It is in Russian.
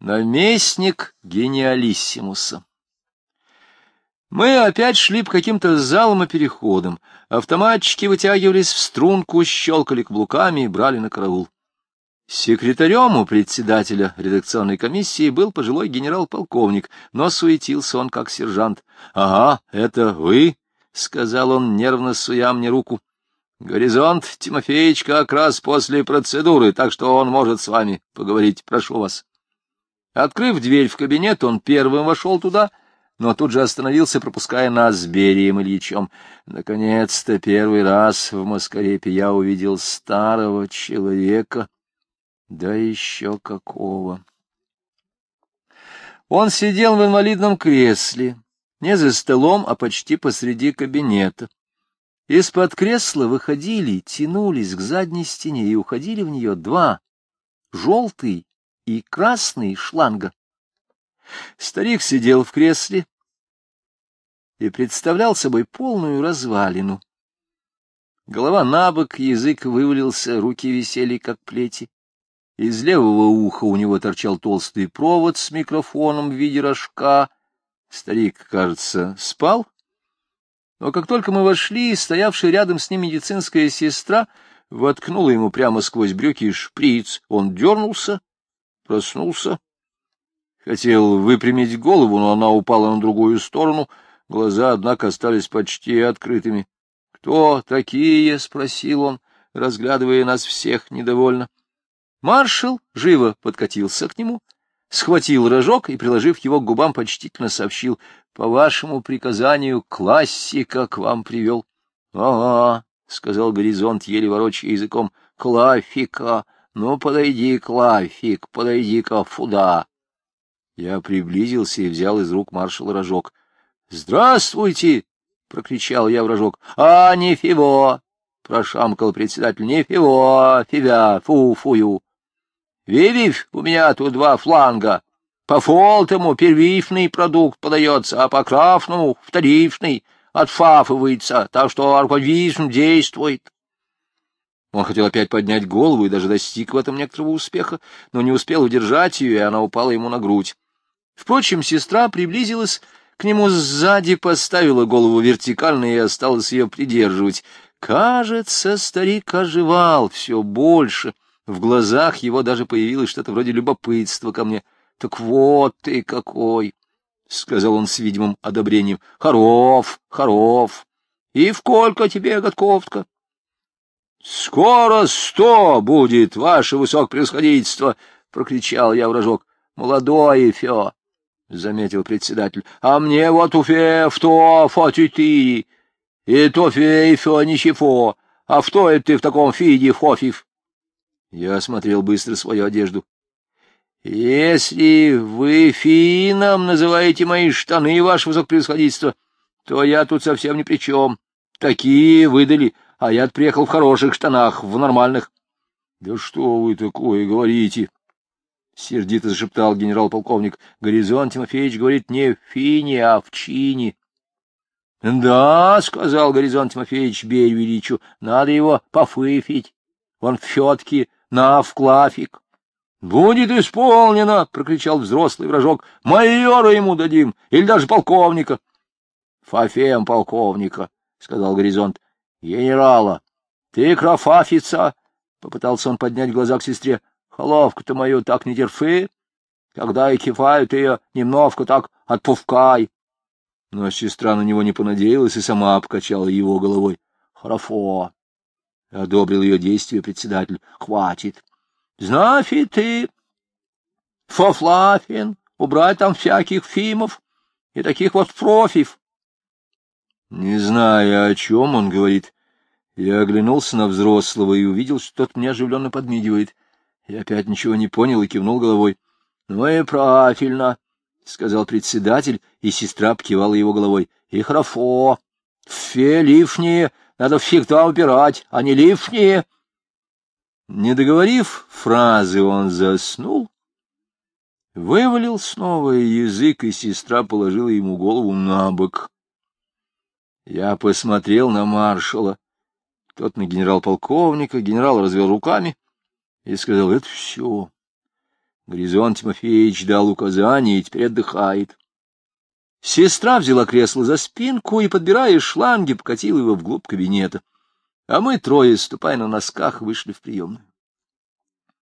Наместник гениалиссимуса. Мы опять шли по каким-то залам и переходам. Автоматчики вытягивались в струнку, щелкали каблуками и брали на караул. Секретарем у председателя редакционной комиссии был пожилой генерал-полковник, но суетился он как сержант. — Ага, это вы? — сказал он, нервно суя мне руку. — Горизонт Тимофеевич как раз после процедуры, так что он может с вами поговорить. Прошу вас. Открыв дверь в кабинет, он первым вошел туда, но тут же остановился, пропуская нас с Берием Ильичем. Наконец-то первый раз в Маскарепе я увидел старого человека, да еще какого. Он сидел в инвалидном кресле, не за столом, а почти посреди кабинета. Из-под кресла выходили, тянулись к задней стене и уходили в нее два, желтый и красный шланга. Старик сидел в кресле и представлял собой полную развалину. Голова набок, язык вывалился, руки висели, как плети. Из левого уха у него торчал толстый провод с микрофоном в виде рожка. Старик, кажется, спал. Но как только мы вошли, стоявшая рядом с ним медицинская сестра воткнула ему прямо сквозь брюки шприц. Он дернулся, Проснулся. Хотел выпрямить голову, но она упала на другую сторону. Глаза, однако, остались почти открытыми. — Кто такие? — спросил он, разглядывая нас всех недовольно. Маршал живо подкатился к нему, схватил рожок и, приложив его к губам, почтительно сообщил. — По вашему приказанию классика к вам привел. — Ага, — сказал горизонт, еле ворочая языком, — клафика. Ну, подойди, Клавфик, подойди-ка фуда. Я приблизился и взял из рук маршала рожок. — Здравствуйте! — прокричал я в рожок. — А, не прошамкал председатель. — Не фиво, фивя, фу-фую. — Видишь, у меня тут два фланга. По фолтому первичный продукт подается, а по крафному — вторичный, отфафывается, так что арковизм действует. Он хотел опять поднять голову и даже достиг в этом некоторого успеха, но не успел удержать ее, и она упала ему на грудь. Впрочем, сестра приблизилась к нему сзади, поставила голову вертикально и осталась ее придерживать. Кажется, старик оживал все больше. В глазах его даже появилось что-то вроде любопытства ко мне. — Так вот ты какой! — сказал он с видимым одобрением. — Хоров, хоров! И в сколько тебе годков-то? — Скоро сто будет, ваше высокопревосходительство! — прокричал я вражок. — Молодой Фё, — заметил председатель, — а мне вот уфе в то фотити, и то фе и фё ничего, а в то это ты в таком фиде фофив. Я осмотрел быстро свою одежду. — Если вы фином называете мои штаны, ваше высокопревосходительство, то я тут совсем ни при чем. Такие выдали, — а я приехал в хороших штанах, в нормальных. — Да что вы такое говорите? — сердито зашептал генерал-полковник. — Горизонт Тимофеевич говорит не в фине, а в чине. — Да, — сказал Горизонт Тимофеевич Берию надо его пофыфить. Он все-таки на вклафик. — Будет исполнено! — прокричал взрослый вражок. — Майора ему дадим, или даже полковника. — Фафем полковника, — сказал Горизонт. — Генерала! Ты крофафица! — попытался он поднять глаза к сестре. — Холовку-то мою так не терпи. Когда я кифаю, ты ее немножко так отпускай. Но сестра на него не понадеялась и сама обкачала его головой. — Хорошо. — одобрил ее действие председатель. — Хватит. — Знафи ты, Фофлафин, убрать там всяких фимов и таких вот профив. Не зная, о чем он говорит, я оглянулся на взрослого и увидел, что тот мне оживленно подмигивает. Я опять ничего не понял и кивнул головой. — Ну и правильно, — сказал председатель, и сестра покивала его головой. — И хорошо. Фе лишние надо всегда убирать, а не лишние. Не договорив фразы, он заснул, вывалил снова язык, и сестра положила ему голову на бок. Я посмотрел на маршала. Тот на генерал-полковника, генерал развел руками и сказал, это все. Горизонт Тимофеевич дал указание и теперь отдыхает. Сестра взяла кресло за спинку и, подбирая шланги, покатила его вглубь кабинета. А мы трое, ступая на носках, вышли в приемную.